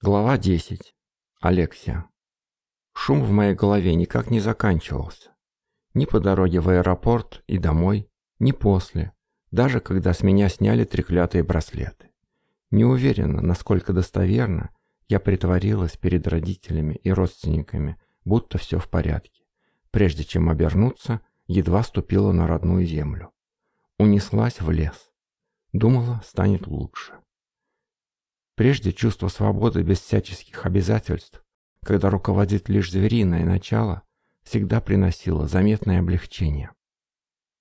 Глава 10. Алексия. Шум в моей голове никак не заканчивался. Ни по дороге в аэропорт и домой, ни после, даже когда с меня сняли треклятые браслеты. Не уверена, насколько достоверно я притворилась перед родителями и родственниками, будто все в порядке. Прежде чем обернуться, едва ступила на родную землю. Унеслась в лес. Думала, станет лучше. Прежде чувство свободы без всяческих обязательств, когда руководит лишь звериное начало, всегда приносило заметное облегчение.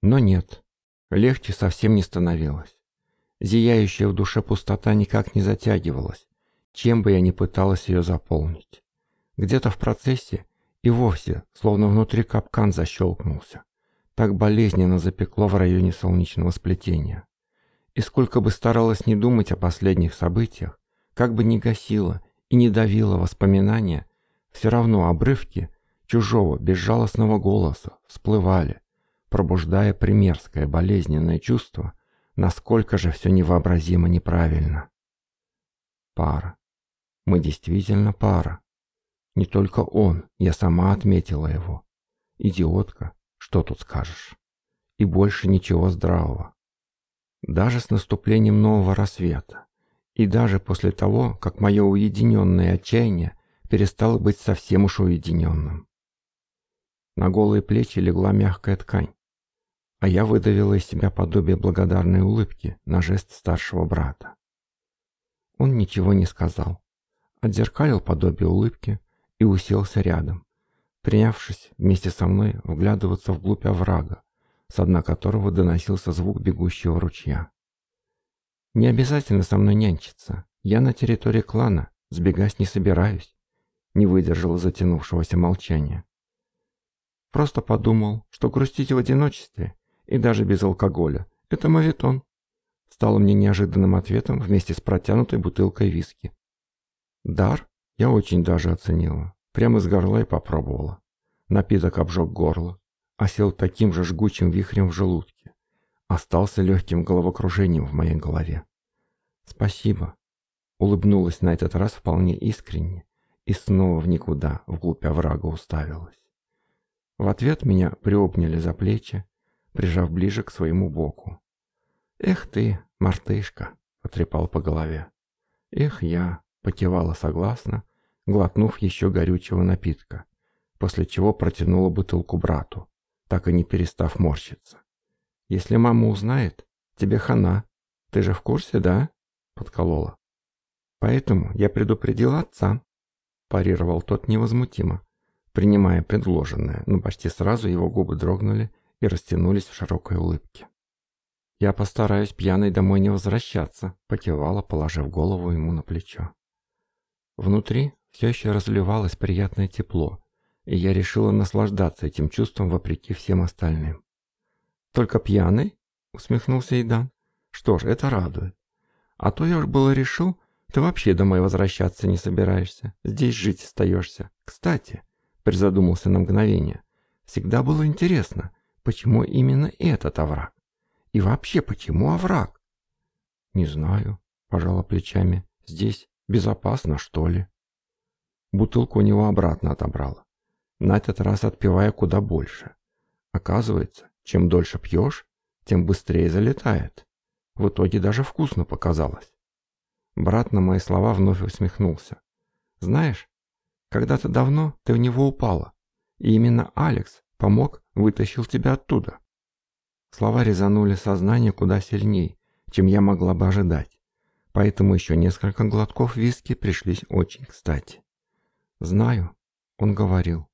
Но нет, легче совсем не становилось. Зияющая в душе пустота никак не затягивалась, чем бы я ни пыталась ее заполнить. Где-то в процессе и вовсе, словно внутри капкан защелкнулся. Так болезненно запекло в районе солнечного сплетения. И сколько бы старалась не думать о последних событиях, как бы не гасило и не давило воспоминания, все равно обрывки чужого безжалостного голоса всплывали, пробуждая примерское болезненное чувство, насколько же все невообразимо неправильно. Пара. Мы действительно пара. Не только он, я сама отметила его. Идиотка, что тут скажешь. И больше ничего здравого. Даже с наступлением нового рассвета. И даже после того, как мое уединенное отчаяние перестало быть совсем уж уединенным. На голые плечи легла мягкая ткань, а я выдавила из себя подобие благодарной улыбки на жест старшего брата. Он ничего не сказал, отзеркалил подобие улыбки и уселся рядом, принявшись вместе со мной вглядываться вглубь оврага, с дна которого доносился звук бегущего ручья. Не обязательно со мной нянчиться. Я на территории клана, сбегать не собираюсь. Не выдержал затянувшегося молчания. Просто подумал, что грустить в одиночестве и даже без алкоголя – это мавитон. Стало мне неожиданным ответом вместе с протянутой бутылкой виски. Дар я очень даже оценила. Прямо из горла и попробовала. Напиток обжег горло, а таким же жгучим вихрем в желудке остался легким головокружением в моей голове. «Спасибо», — улыбнулась на этот раз вполне искренне и снова в никуда, вглубь оврага уставилась. В ответ меня приобняли за плечи, прижав ближе к своему боку. «Эх ты, мартышка!» — потрепал по голове. «Эх я!» — покивала согласно, глотнув еще горючего напитка, после чего протянула бутылку брату, так и не перестав морщиться. Если мама узнает, тебе хана. Ты же в курсе, да?» — подколола. «Поэтому я предупредил отца», — парировал тот невозмутимо, принимая предложенное, но почти сразу его губы дрогнули и растянулись в широкой улыбке. «Я постараюсь пьяной домой не возвращаться», — покивала, положив голову ему на плечо. Внутри все еще разливалось приятное тепло, и я решила наслаждаться этим чувством вопреки всем остальным. «Только пьяный?» — усмехнулся Идан. «Что ж, это радует. А то я уж было решил, ты вообще домой возвращаться не собираешься. Здесь жить остаешься. Кстати, призадумался на мгновение, всегда было интересно, почему именно этот овраг? И вообще, почему овраг? Не знаю, пожала плечами. Здесь безопасно, что ли? Бутылку у него обратно отобрала, на этот раз отпивая куда больше. Оказывается, чем дольше пьешь, тем быстрее залетает. В итоге даже вкусно показалось. Брат на мои слова вновь усмехнулся. Знаешь, когда-то давно ты в него упала, и именно Алекс помог, вытащил тебя оттуда. Слова резанули сознание куда сильней, чем я могла бы ожидать, поэтому еще несколько глотков виски пришлись очень кстати. «Знаю», — он говорил.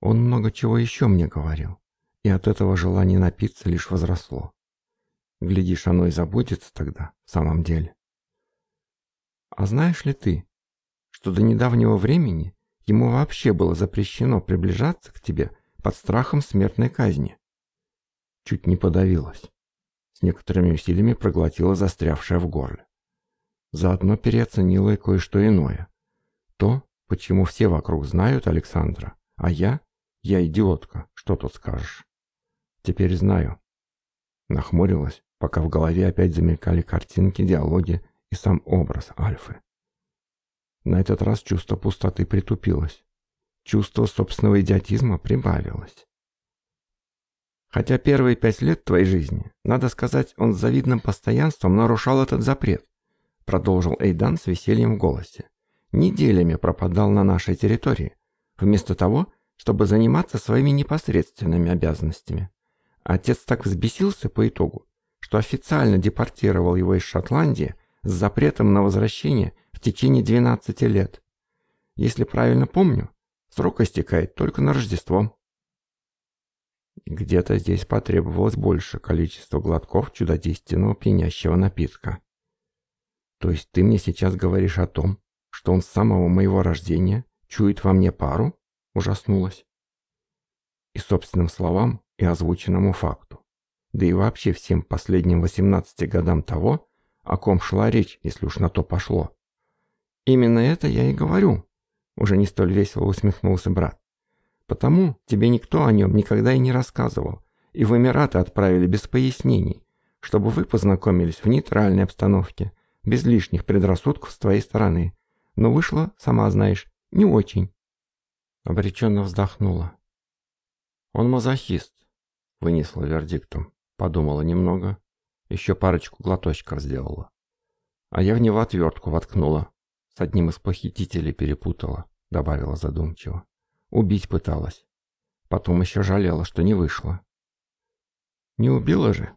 Он много чего еще мне говорил и от этого желание напиться лишь возросло. Глядишь, оно и заботится тогда, в самом деле. А знаешь ли ты, что до недавнего времени ему вообще было запрещено приближаться к тебе под страхом смертной казни? Чуть не подавилась. С некоторыми усилиями проглотила застрявшая в горле. Заодно переоценила и кое-что иное. То, почему все вокруг знают Александра, а я, я идиотка, что тут скажешь. Теперь знаю». Нахмурилась, пока в голове опять замелькали картинки, диалоги и сам образ Альфы. На этот раз чувство пустоты притупилось. Чувство собственного идиотизма прибавилось. Хотя первые пять лет твоей жизни, надо сказать, он с завидным постоянством нарушал этот запрет, продолжил Эйдан с весельем в голосе. Неделями пропадал на нашей территории, вместо того, чтобы заниматься своими непосредственными обязанностями. Отец так взбесился по итогу, что официально депортировал его из Шотландии с запретом на возвращение в течение 12 лет. Если правильно помню, срок истекает только на Рождество. Где-то здесь потребовалось больше количества глотков чудодейственного пьянящего напитка. То есть ты мне сейчас говоришь о том, что он с самого моего рождения чует во мне пару? Ужаснулась. И собственным словам и озвученному факту, да и вообще всем последним 18 годам того, о ком шла речь, если уж на то пошло. «Именно это я и говорю», — уже не столь весело усмехнулся брат. «Потому тебе никто о нем никогда и не рассказывал, и в Эмираты отправили без пояснений, чтобы вы познакомились в нейтральной обстановке, без лишних предрассудков с твоей стороны. Но вышло, сама знаешь, не очень». Обреченно вздохнула. «Он мазохист, вынесла вердиктом. Подумала немного, еще парочку глоточков сделала. А я в него отвертку воткнула. С одним из похитителей перепутала, добавила задумчиво. Убить пыталась. Потом еще жалела, что не вышла. Не убила же?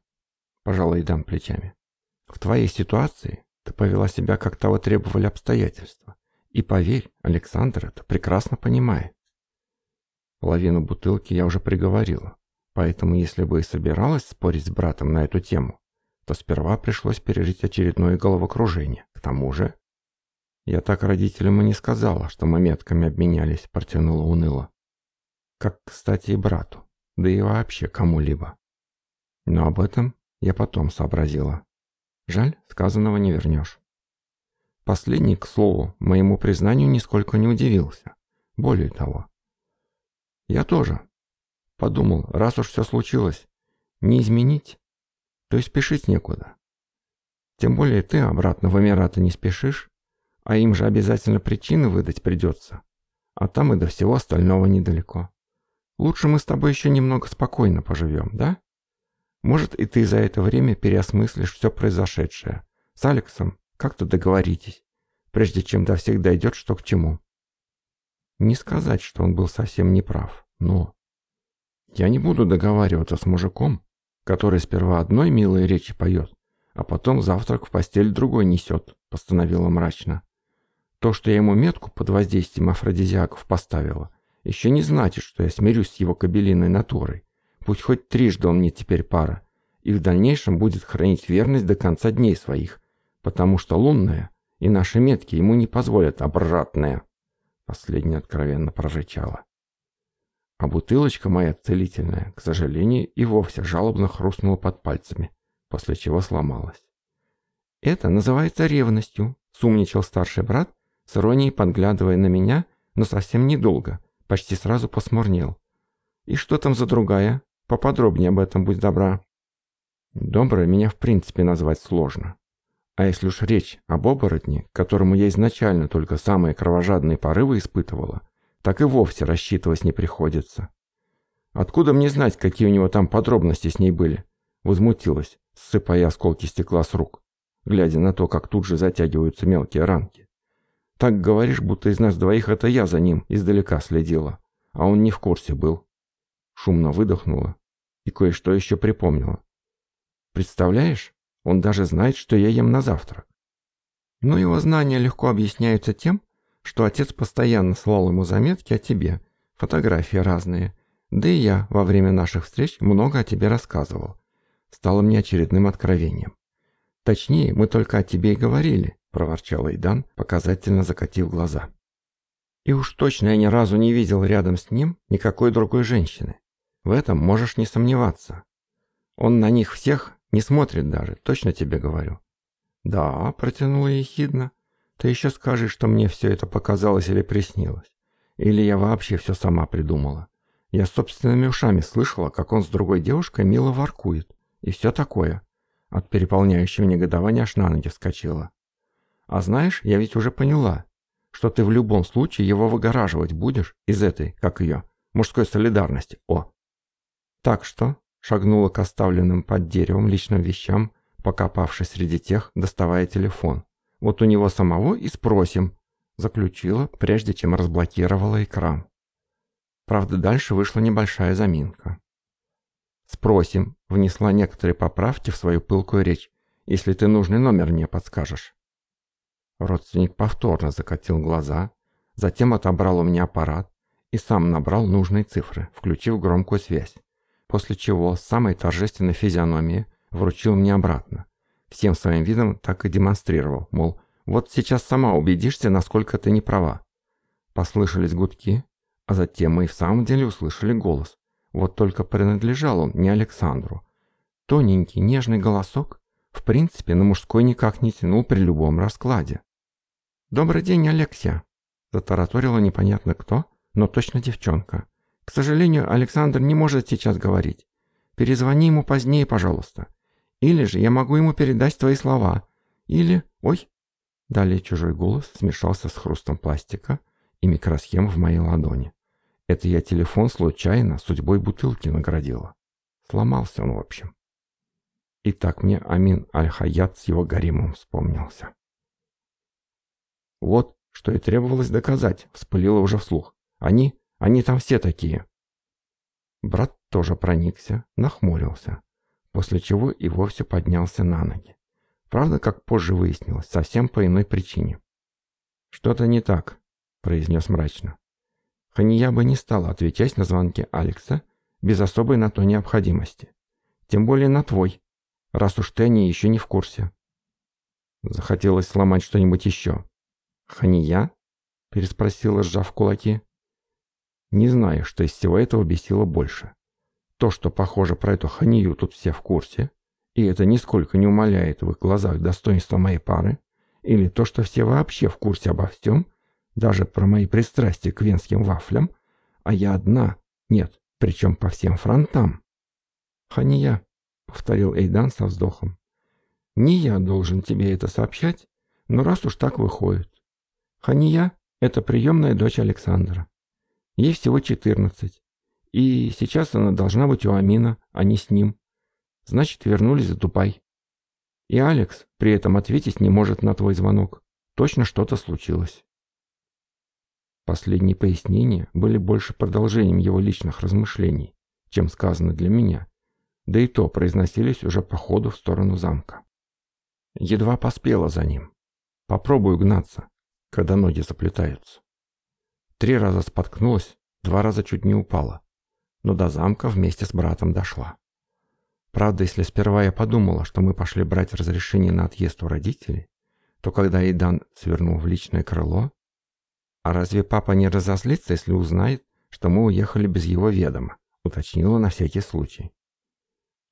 Пожала дам плечами. В твоей ситуации ты повела себя, как того требовали обстоятельства. И поверь, Александр это прекрасно понимает. Половину бутылки я уже приговорила. Поэтому если бы и собиралась спорить с братом на эту тему, то сперва пришлось пережить очередное головокружение. К тому же... «Я так родителям и не сказала, что мы метками обменялись», — протянула уныло. «Как, кстати, и брату, да и вообще кому-либо». Но об этом я потом сообразила. Жаль, сказанного не вернешь. Последний, к слову, моему признанию нисколько не удивился. Более того, я тоже Подумал, раз уж все случилось, не изменить, то и спешить некуда. Тем более ты обратно в Эмираты не спешишь, а им же обязательно причины выдать придется. А там и до всего остального недалеко. Лучше мы с тобой еще немного спокойно поживем, да? Может, и ты за это время переосмыслишь все произошедшее. С Алексом как-то договоритесь, прежде чем до всех дойдет, что к чему. Не сказать, что он был совсем неправ, но... Я не буду договариваться с мужиком, который сперва одной милой речи поет, а потом завтрак в постель другой несет», — постановила мрачно. «То, что я ему метку под воздействием афродизиаков поставила, еще не значит, что я смирюсь с его кобелиной натурой. Пусть хоть трижды он мне теперь пара, и в дальнейшем будет хранить верность до конца дней своих, потому что лунная и наши метки ему не позволят обратное». Последняя откровенно прорычала. А бутылочка моя целительная, к сожалению, и вовсе жалобно хрустнула под пальцами, после чего сломалась. «Это называется ревностью», – сумничал старший брат, с иронией подглядывая на меня, но совсем недолго, почти сразу посмурнел. «И что там за другая? Поподробнее об этом, будь добра». Доброй меня в принципе назвать сложно. А если уж речь об оборотне, которому я изначально только самые кровожадные порывы испытывала, так и вовсе рассчитывать не приходится. Откуда мне знать, какие у него там подробности с ней были? Возмутилась, ссыпая осколки стекла с рук, глядя на то, как тут же затягиваются мелкие ранки. Так говоришь, будто из нас двоих это я за ним издалека следила, а он не в курсе был. Шумно выдохнула и кое-что еще припомнила. Представляешь, он даже знает, что я ем на завтрак. Но его знания легко объясняются тем, что отец постоянно слал ему заметки о тебе, фотографии разные. Да и я во время наших встреч много о тебе рассказывал. Стало мне очередным откровением. Точнее, мы только о тебе и говорили, проворчал Эйдан, показательно закатив глаза. И уж точно я ни разу не видел рядом с ним никакой другой женщины. В этом можешь не сомневаться. Он на них всех не смотрит даже, точно тебе говорю. Да, протянула ехидно. Ты еще скажи, что мне все это показалось или приснилось. Или я вообще все сама придумала. Я собственными ушами слышала, как он с другой девушкой мило воркует. И все такое. От переполняющего негодования аж на ноги вскочила. А знаешь, я ведь уже поняла, что ты в любом случае его выгораживать будешь из этой, как ее, мужской солидарности. О! Так что шагнула к оставленным под деревом личным вещам, покопавшись среди тех, доставая телефон. Вот у него самого и спросим», — заключила, прежде чем разблокировала экран. Правда, дальше вышла небольшая заминка. «Спросим», — внесла некоторые поправки в свою пылкую речь, «если ты нужный номер мне подскажешь». Родственник повторно закатил глаза, затем отобрал у меня аппарат и сам набрал нужные цифры, включив громкую связь, после чего с самой торжественной физиономией вручил мне обратно, всем своим видом так и демонстрировал, мол, вот сейчас сама убедишься, насколько ты не права. Послышались гудки, а затем мы и в самом деле услышали голос. Вот только принадлежал он не Александру. Тоненький, нежный голосок, в принципе, на мужской никак не тянул при любом раскладе. «Добрый день, Алексия!» – затараторила непонятно кто, но точно девчонка. «К сожалению, Александр не может сейчас говорить. Перезвони ему позднее, пожалуйста. Или же я могу ему передать твои слова. Или... Ой!» Далее чужой голос смешался с хрустом пластика и микросхем в моей ладони. Это я телефон случайно судьбой бутылки наградила. Сломался он, в общем. И так мне Амин Аль-Хаят с его гаримом вспомнился. «Вот, что и требовалось доказать», — вспылило уже вслух. «Они, они там все такие». Брат тоже проникся, нахмурился после чего и вовсе поднялся на ноги. Правда, как позже выяснилось, совсем по иной причине. «Что-то не так», — произнес мрачно. Хания бы не стала отвечать на звонки Алекса без особой на то необходимости. Тем более на твой, раз уж Тенни еще не в курсе. Захотелось сломать что-нибудь еще. «Хания?» — переспросила, сжав кулаки. Не знаю, что из всего этого бесило больше. То, что, похоже, про эту ханию тут все в курсе, и это нисколько не умаляет в их глазах достоинства моей пары, или то, что все вообще в курсе обо всем, даже про мои пристрастия к венским вафлям, а я одна, нет, причем по всем фронтам. «Хания», — повторил Эйдан со вздохом, — «не я должен тебе это сообщать, но раз уж так выходит. Хания — это приемная дочь Александра. Ей всего 14, и сейчас она должна быть у Амина, а не с ним. Значит, вернулись за Дубай. И Алекс при этом ответить не может на твой звонок. Точно что-то случилось. Последние пояснения были больше продолжением его личных размышлений, чем сказаны для меня. Да и то произносились уже по ходу в сторону замка. Едва поспела за ним. Попробую гнаться, когда ноги заплетаются. Три раза споткнулась, два раза чуть не упала но до замка вместе с братом дошла. Правда, если сперва я подумала, что мы пошли брать разрешение на отъезд у родителей, то когда Эйдан свернул в личное крыло... «А разве папа не разозлится, если узнает, что мы уехали без его ведома?» — уточнила на всякий случай.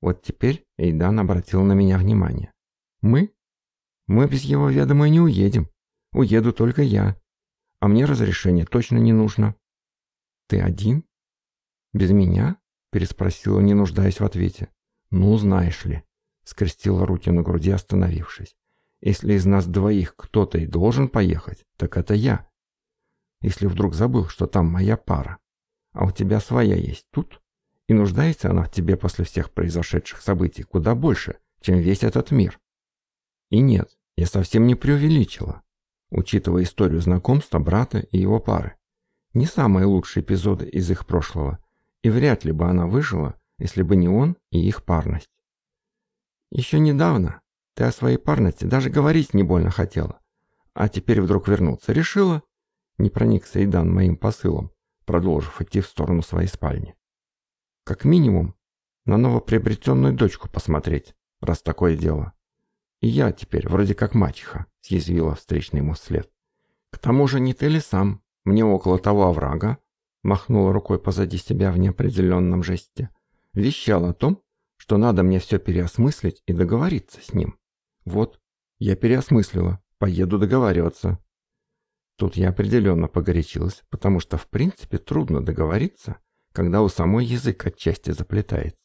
Вот теперь Эйдан обратил на меня внимание. «Мы? Мы без его ведома не уедем. Уеду только я. А мне разрешение точно не нужно». «Ты один?» «Без меня?» — переспросила, не нуждаясь в ответе. «Ну, знаешь ли», — скрестила руки на груди, остановившись. «Если из нас двоих кто-то и должен поехать, так это я. Если вдруг забыл, что там моя пара, а у тебя своя есть тут, и нуждается она в тебе после всех произошедших событий куда больше, чем весь этот мир». И нет, я совсем не преувеличила, учитывая историю знакомства брата и его пары. Не самые лучшие эпизоды из их прошлого — и вряд ли бы она выжила, если бы не он и их парность. Еще недавно ты о своей парности даже говорить не больно хотела, а теперь вдруг вернуться решила, не проникся и дан моим посылом, продолжив идти в сторону своей спальни. Как минимум, на новоприобретенную дочку посмотреть, раз такое дело. И я теперь вроде как мачеха, съязвила встречный ему след. К тому же не ты ли сам? Мне около того оврага Махнул рукой позади себя в неопределенном жесте, вещал о том, что надо мне все переосмыслить и договориться с ним. Вот, я переосмыслила, поеду договариваться. Тут я определенно погорячилась, потому что в принципе трудно договориться, когда у самой язык отчасти заплетается,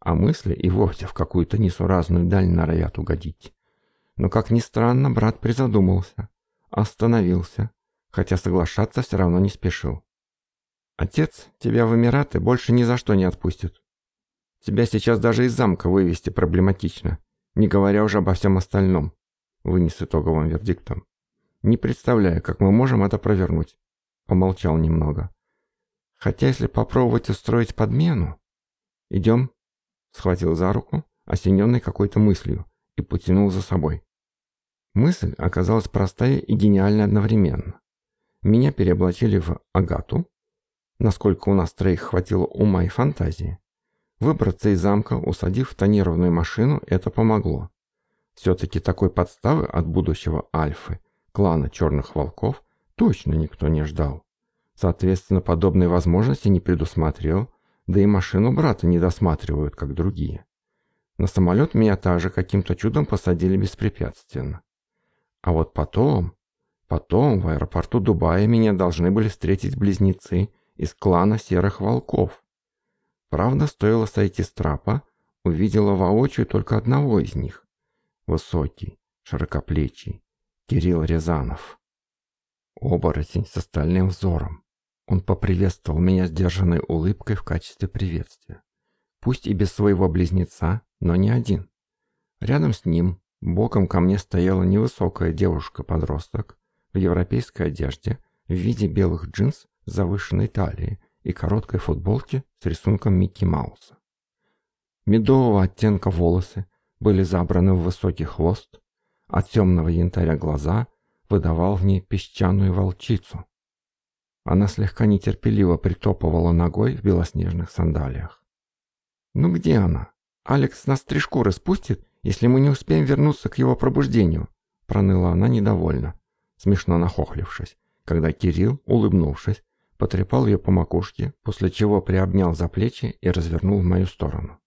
а мысли и вовсе в какую-то несуразную даль норовят угодить. Но, как ни странно, брат призадумался, остановился, хотя соглашаться все равно не спешил. Отец тебя в Эмираты больше ни за что не отпустит. Тебя сейчас даже из замка вывести проблематично, не говоря уже обо всем остальном, вынес итоговым вердиктом. Не представляю, как мы можем это провернуть. Помолчал немного. Хотя если попробовать устроить подмену... Идем. Схватил за руку, осененный какой-то мыслью, и потянул за собой. Мысль оказалась простая и гениальна одновременно. Меня переоблачили в Агату, насколько у нас троих хватило ума и фантазии. Выбраться из замка, усадив в тонированную машину, это помогло. Все-таки такой подставы от будущего Альфы, клана Черных Волков, точно никто не ждал. Соответственно, подобные возможности не предусмотрел, да и машину брата не досматривают, как другие. На самолет меня также каким-то чудом посадили беспрепятственно. А вот потом, потом в аэропорту Дубая меня должны были встретить близнецы из клана Серых Волков. Правда, стоило сойти с трапа, увидела воочию только одного из них. Высокий, широкоплечий, Кирилл Рязанов. Оборотень с остальным взором. Он поприветствовал меня сдержанной улыбкой в качестве приветствия. Пусть и без своего близнеца, но не один. Рядом с ним, боком ко мне стояла невысокая девушка-подросток в европейской одежде в виде белых джинс завышенной талии и короткой футболке с рисунком Микки Мауса. Медового оттенка волосы были забраны в высокий хвост, а темного янтаря глаза выдавал в ней песчаную волчицу. Она слегка нетерпеливо притопывала ногой в белоснежных сандалиях. «Ну где она? Алекс нас три шкуры спустит, если мы не успеем вернуться к его пробуждению», проныла она недовольно, смешно нахохлившись, когда Кирилл, улыбнувшись, потрепал ее по макушке, после чего приобнял за плечи и развернул в мою сторону.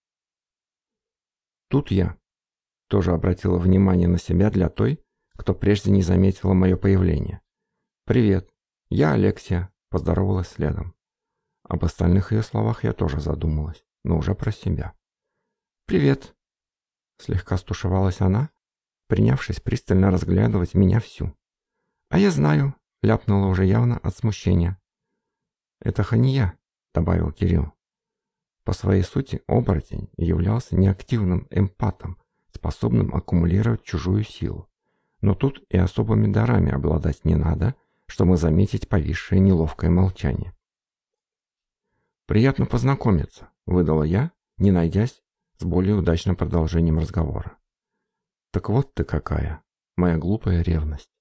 Тут я тоже обратила внимание на себя для той, кто прежде не заметила мое появление. «Привет, я Алексия», – поздоровалась следом. Об остальных ее словах я тоже задумалась, но уже про себя. «Привет», – слегка стушевалась она, принявшись пристально разглядывать меня всю. «А я знаю», – ляпнула уже явно от смущения. «Это ханья», — добавил Кирилл. По своей сути, оборотень являлся неактивным эмпатом, способным аккумулировать чужую силу. Но тут и особыми дарами обладать не надо, чтобы заметить повисшее неловкое молчание. «Приятно познакомиться», — выдала я, не найдясь с более удачным продолжением разговора. «Так вот ты какая, моя глупая ревность.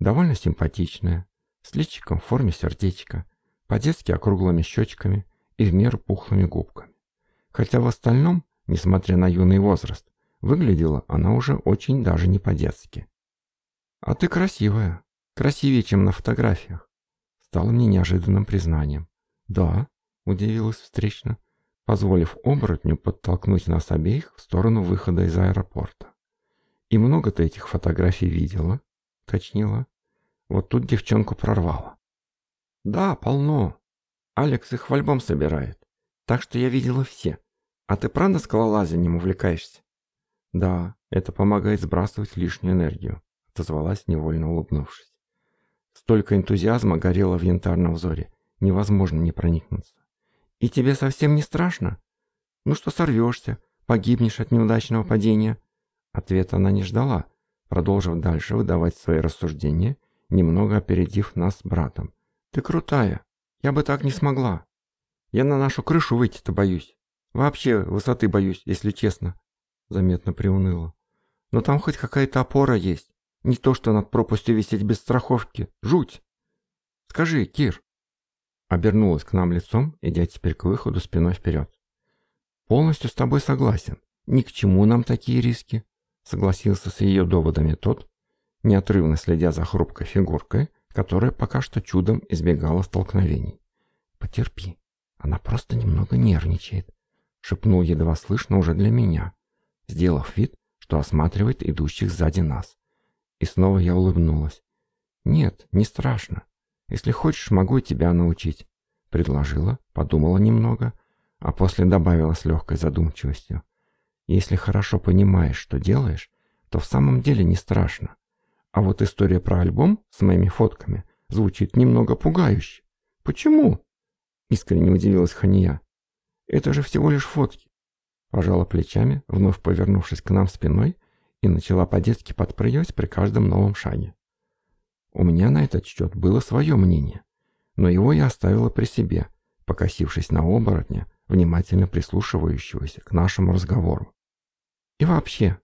Довольно симпатичная, с личиком в форме сердечка, по-детски округлыми щечками и в меру пухлыми губками. Хотя в остальном, несмотря на юный возраст, выглядела она уже очень даже не по-детски. «А ты красивая. Красивее, чем на фотографиях», — стало мне неожиданным признанием. «Да», — удивилась встречно, позволив оборотню подтолкнуть нас обеих в сторону выхода из аэропорта. «И много ты этих фотографий видела?» — точнила. «Вот тут девчонку прорвало. «Да, полно. Алекс их в альбом собирает. Так что я видела все. А ты правда скалолазанием увлекаешься?» «Да, это помогает сбрасывать лишнюю энергию», — отозвалась, невольно улыбнувшись. Столько энтузиазма горело в янтарном взоре. Невозможно не проникнуться. «И тебе совсем не страшно? Ну что сорвешься, погибнешь от неудачного падения?» Ответа она не ждала, продолжив дальше выдавать свои рассуждения, немного опередив нас с братом. Ты крутая. Я бы так не смогла. Я на нашу крышу выйти-то боюсь. Вообще высоты боюсь, если честно. Заметно приуныло. Но там хоть какая-то опора есть. Не то, что над пропастью висеть без страховки. Жуть! Скажи, Кир. Обернулась к нам лицом, идя теперь к выходу спиной вперед. Полностью с тобой согласен. Ни к чему нам такие риски. Согласился с ее доводами тот, неотрывно следя за хрупкой фигуркой, которая пока что чудом избегала столкновений. «Потерпи, она просто немного нервничает», — шепнул едва слышно уже для меня, сделав вид, что осматривает идущих сзади нас. И снова я улыбнулась. «Нет, не страшно. Если хочешь, могу и тебя научить», — предложила, подумала немного, а после добавила с легкой задумчивостью. «Если хорошо понимаешь, что делаешь, то в самом деле не страшно. А вот история про альбом с моими фотками звучит немного пугающе. Почему? Искренне удивилась Хания. Это же всего лишь фотки. Пожала плечами, вновь повернувшись к нам спиной, и начала по-детски подпрыгивать при каждом новом шаге. У меня на этот счет было свое мнение, но его я оставила при себе, покосившись на оборотня, внимательно прислушивающегося к нашему разговору. И вообще,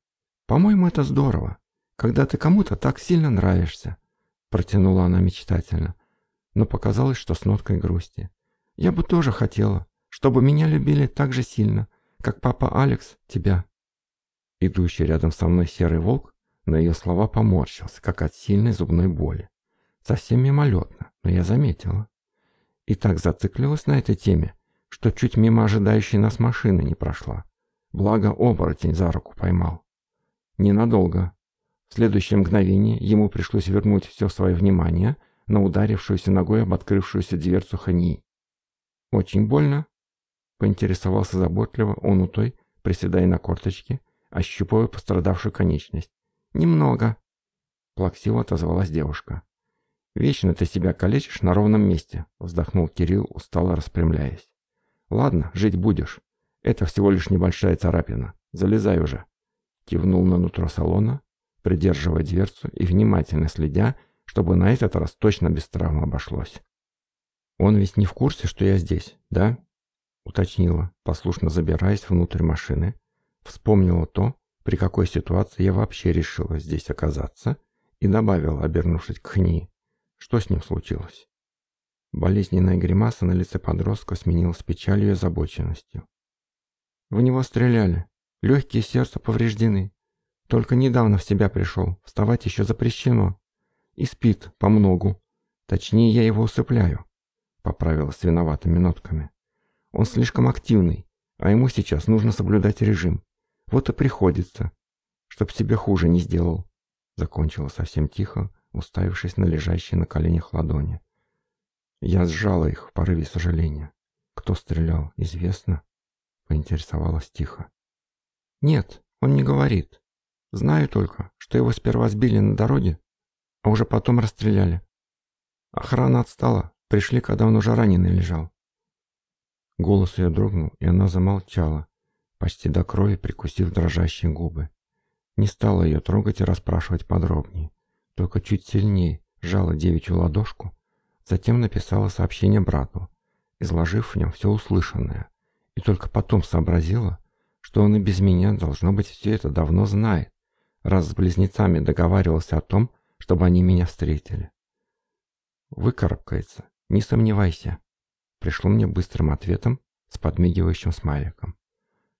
по-моему, это здорово, когда ты кому-то так сильно нравишься», — протянула она мечтательно, но показалось, что с ноткой грусти. «Я бы тоже хотела, чтобы меня любили так же сильно, как папа Алекс тебя». Идущий рядом со мной серый волк на ее слова поморщился, как от сильной зубной боли. Совсем мимолетно, но я заметила. И так зациклилась на этой теме, что чуть мимо ожидающей нас машины не прошла. Благо оборотень за руку поймал. Ненадолго, в следующее мгновение ему пришлось вернуть все свое внимание на ударившуюся ногой об открывшуюся дверцу Хани. «Очень больно?» — поинтересовался заботливо он у той, приседая на корточке, ощупывая пострадавшую конечность. «Немного», — плаксиво отозвалась девушка. «Вечно ты себя калечишь на ровном месте», — вздохнул Кирилл, устало распрямляясь. «Ладно, жить будешь. Это всего лишь небольшая царапина. Залезай уже». Кивнул на нутро салона придерживая дверцу и внимательно следя, чтобы на этот раз точно без травм обошлось. «Он ведь не в курсе, что я здесь, да?» уточнила, послушно забираясь внутрь машины, вспомнила то, при какой ситуации я вообще решила здесь оказаться, и добавила, обернувшись к ней: что с ним случилось. Болезненная гримаса на лице подростка сменилась печалью и озабоченностью. В него стреляли. Легкие сердца повреждены. Только недавно в себя пришел, вставать еще запрещено. И спит по многу. Точнее, я его усыпляю», — поправила с виноватыми нотками. «Он слишком активный, а ему сейчас нужно соблюдать режим. Вот и приходится, чтоб себе хуже не сделал», — закончила совсем тихо, уставившись на лежащие на коленях ладони. Я сжала их в порыве сожаления. «Кто стрелял, известно?» — поинтересовалась тихо. «Нет, он не говорит. Знаю только, что его сперва сбили на дороге, а уже потом расстреляли. Охрана отстала, пришли, когда он уже раненый лежал. Голос ее дрогнул, и она замолчала, почти до крови прикусив дрожащие губы. Не стала ее трогать и расспрашивать подробнее, только чуть сильнее сжала девичью ладошку, затем написала сообщение брату, изложив в нем все услышанное, и только потом сообразила, что он и без меня, должно быть, все это давно знает раз с близнецами договаривался о том, чтобы они меня встретили. Выкарабкается, не сомневайся. Пришло мне быстрым ответом с подмигивающим смайликом.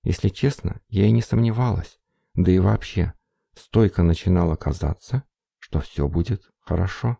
Если честно, я и не сомневалась, да и вообще, стойко начинало казаться, что все будет хорошо.